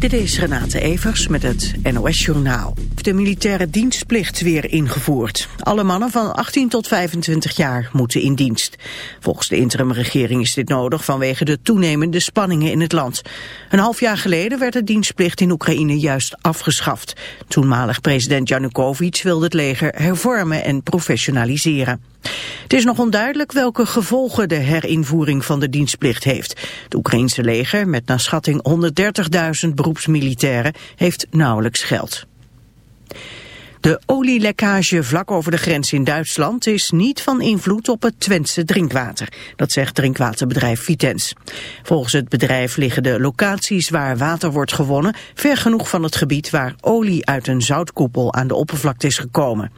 Dit is Renate Evers met het NOS Journaal. De militaire dienstplicht weer ingevoerd. Alle mannen van 18 tot 25 jaar moeten in dienst. Volgens de interimregering is dit nodig vanwege de toenemende spanningen in het land. Een half jaar geleden werd de dienstplicht in Oekraïne juist afgeschaft. Toenmalig president Janukovic wilde het leger hervormen en professionaliseren. Het is nog onduidelijk welke gevolgen de herinvoering van de dienstplicht heeft. Het Oekraïnse leger, met naar schatting 130.000 beroepsmilitairen, heeft nauwelijks geld. De olielekkage vlak over de grens in Duitsland is niet van invloed op het Twentse drinkwater. Dat zegt drinkwaterbedrijf Vitens. Volgens het bedrijf liggen de locaties waar water wordt gewonnen ver genoeg van het gebied waar olie uit een zoutkoepel aan de oppervlakte is gekomen.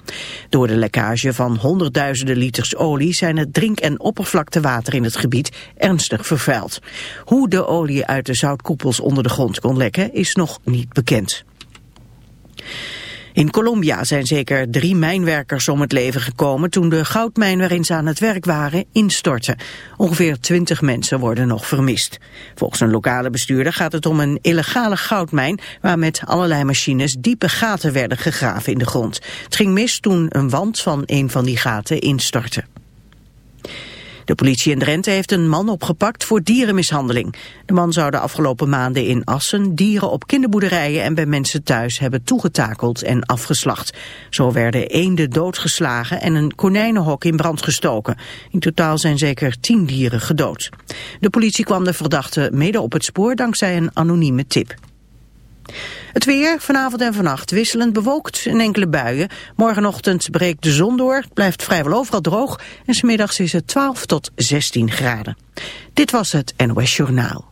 Door de lekkage van honderdduizenden liters olie zijn het drink- en oppervlaktewater in het gebied ernstig vervuild. Hoe de olie uit de zoutkoepels onder de grond kon lekken is nog niet bekend. In Colombia zijn zeker drie mijnwerkers om het leven gekomen toen de goudmijn waarin ze aan het werk waren instortte. Ongeveer twintig mensen worden nog vermist. Volgens een lokale bestuurder gaat het om een illegale goudmijn waar met allerlei machines diepe gaten werden gegraven in de grond. Het ging mis toen een wand van een van die gaten instortte. De politie in Drenthe heeft een man opgepakt voor dierenmishandeling. De man zou de afgelopen maanden in Assen dieren op kinderboerderijen en bij mensen thuis hebben toegetakeld en afgeslacht. Zo werden eenden doodgeslagen en een konijnenhok in brand gestoken. In totaal zijn zeker tien dieren gedood. De politie kwam de verdachte mede op het spoor dankzij een anonieme tip. Het weer, vanavond en vannacht wisselend bewolkt in enkele buien. Morgenochtend breekt de zon door, blijft vrijwel overal droog... en smiddags is het 12 tot 16 graden. Dit was het NOS Journaal.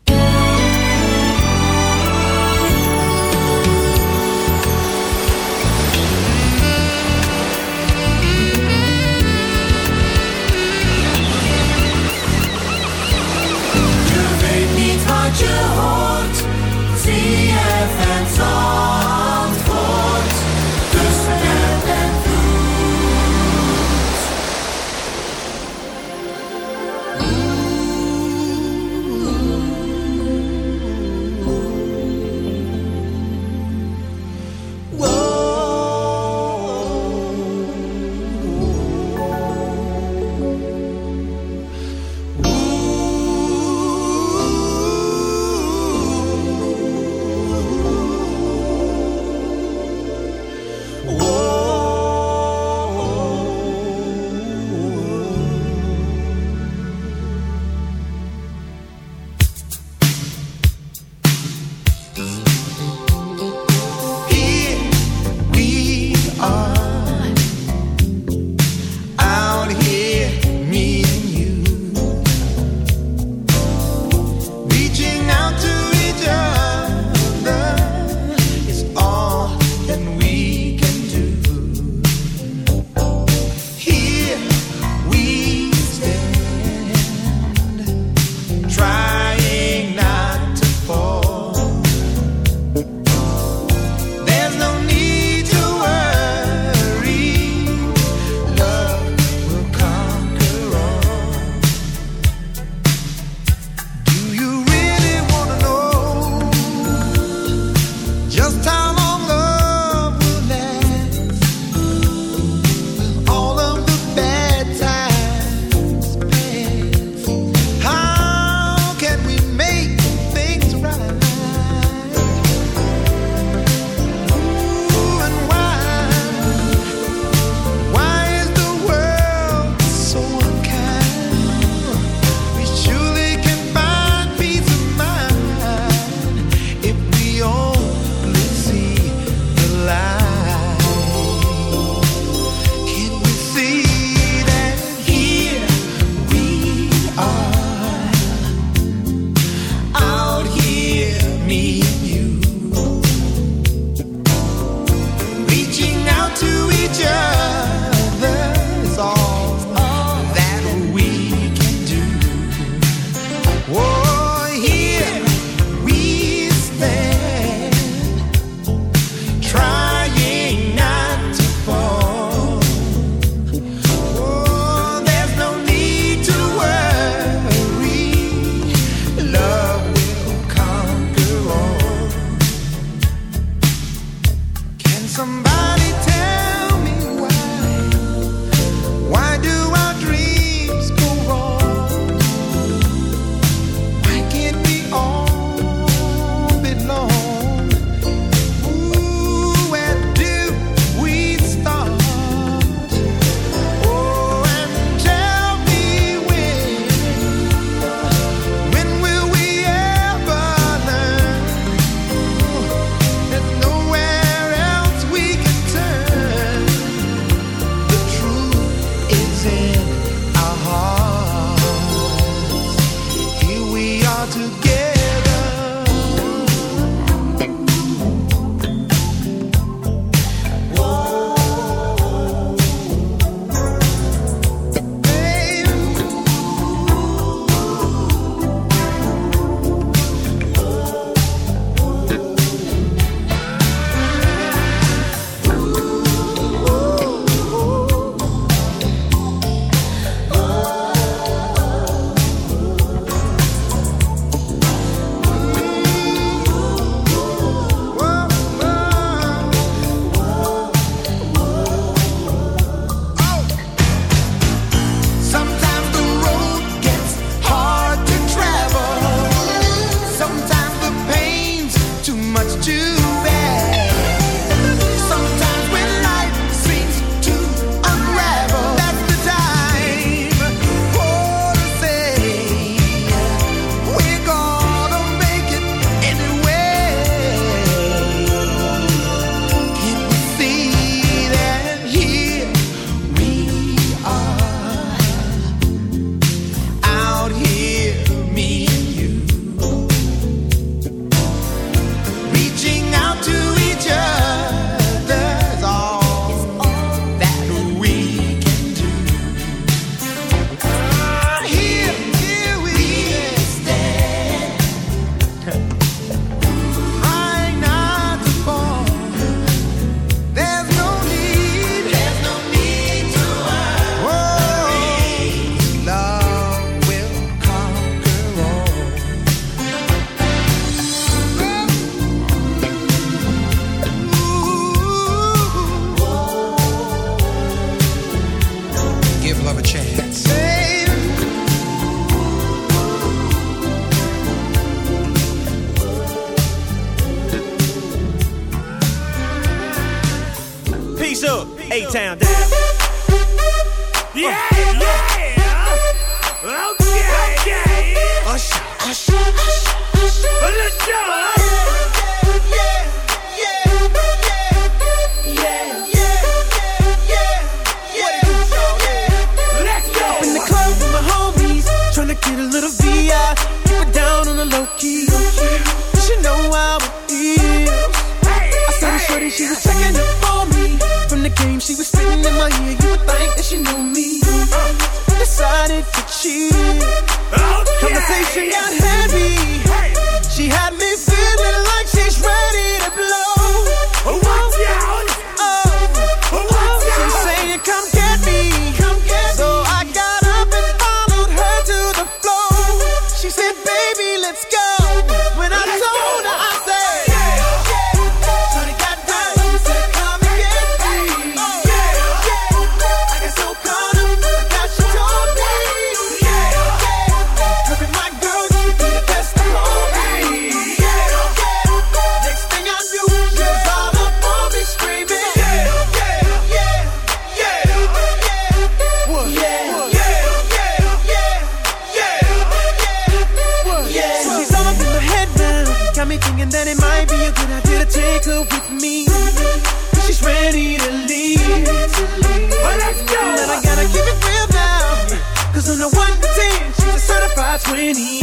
20.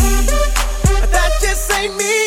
That just ain't me.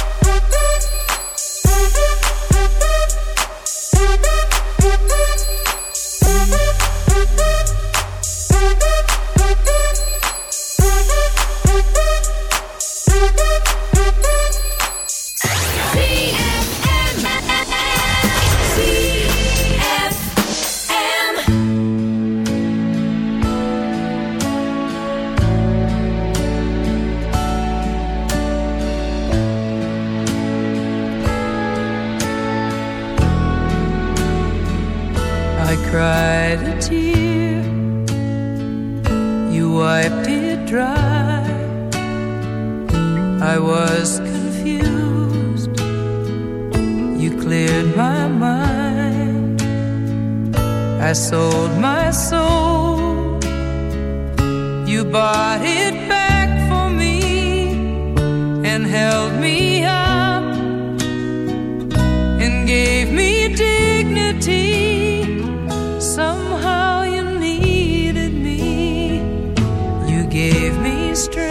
was confused. You cleared my mind. I sold my soul. You bought it back for me And held me up And gave me dignity. Somehow you needed me. You gave me strength.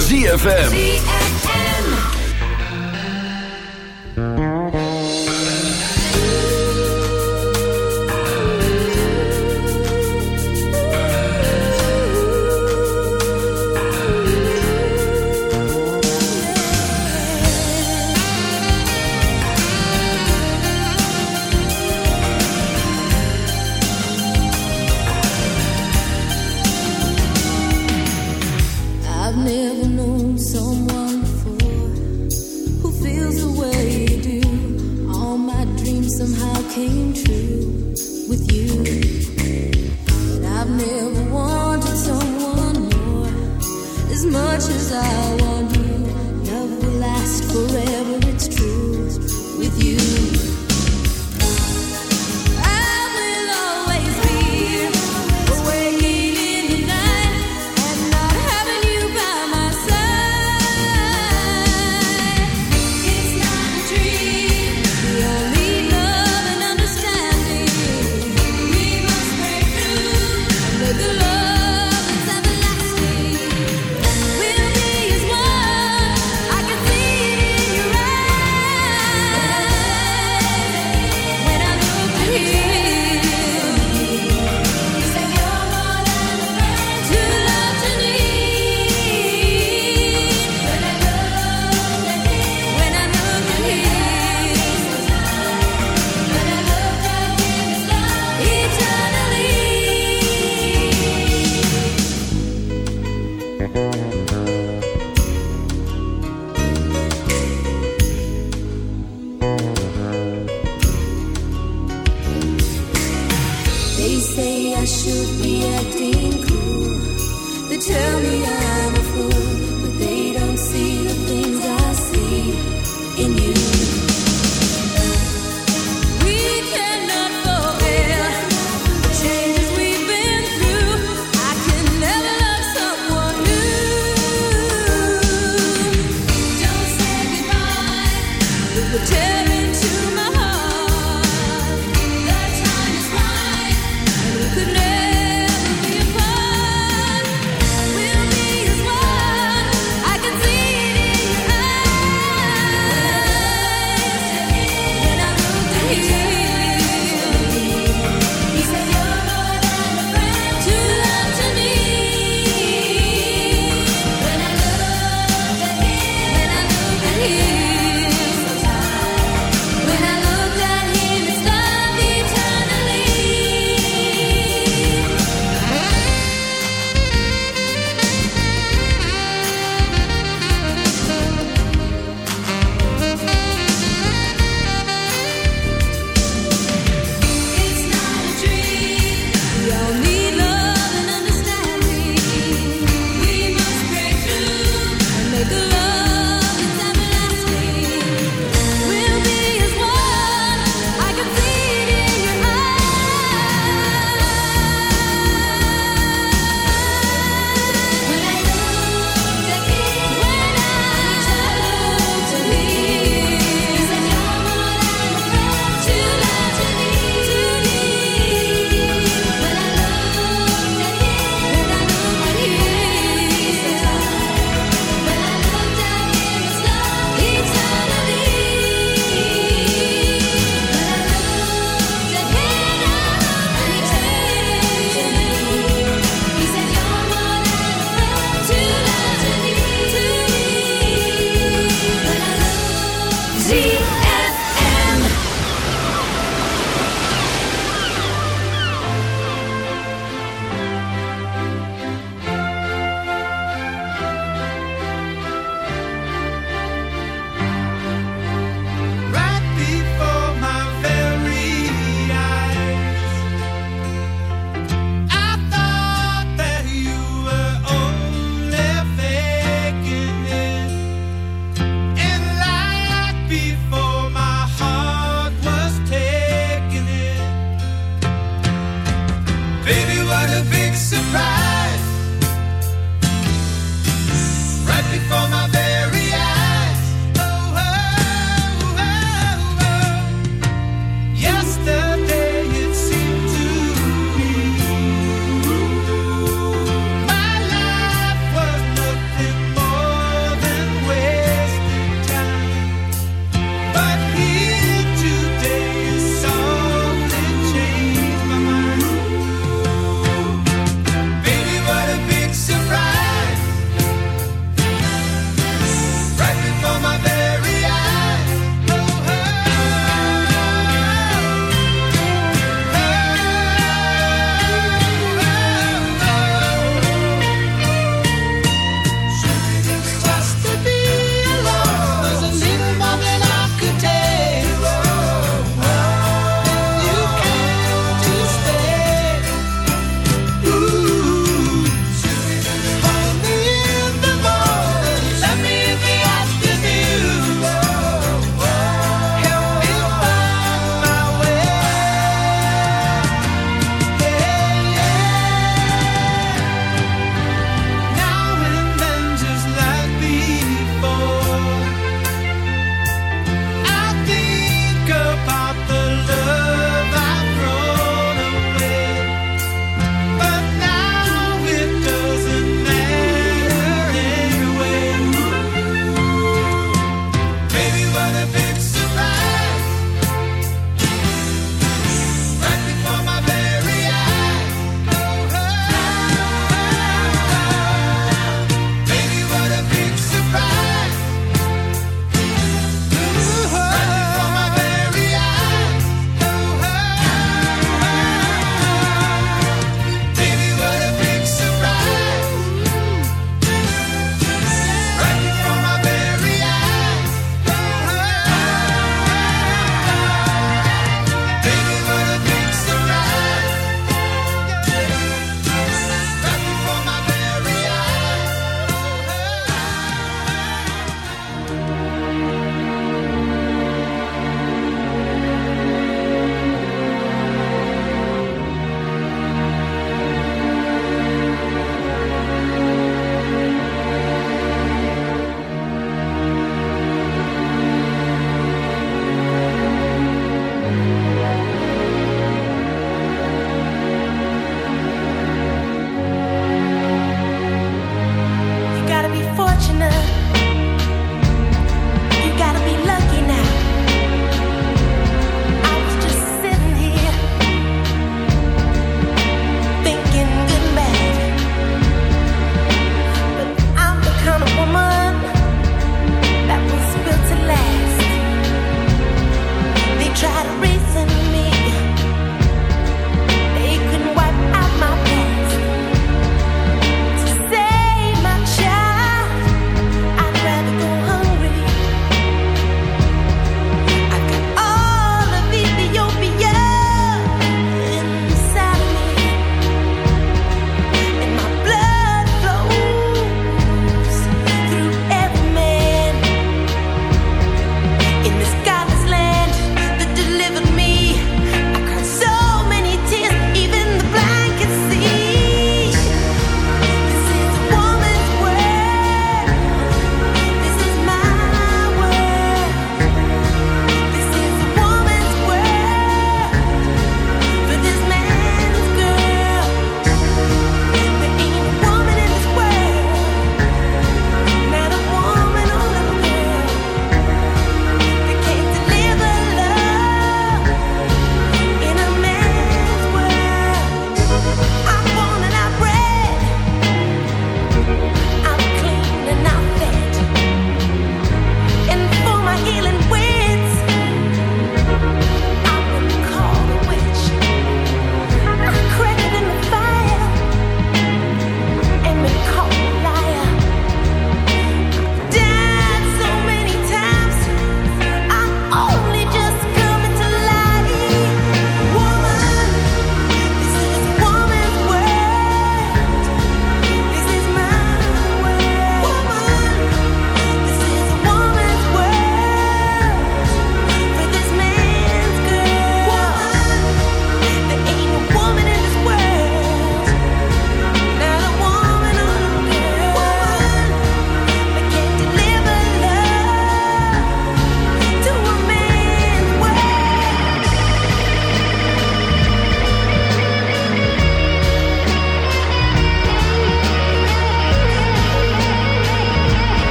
tell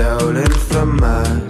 stolen from us.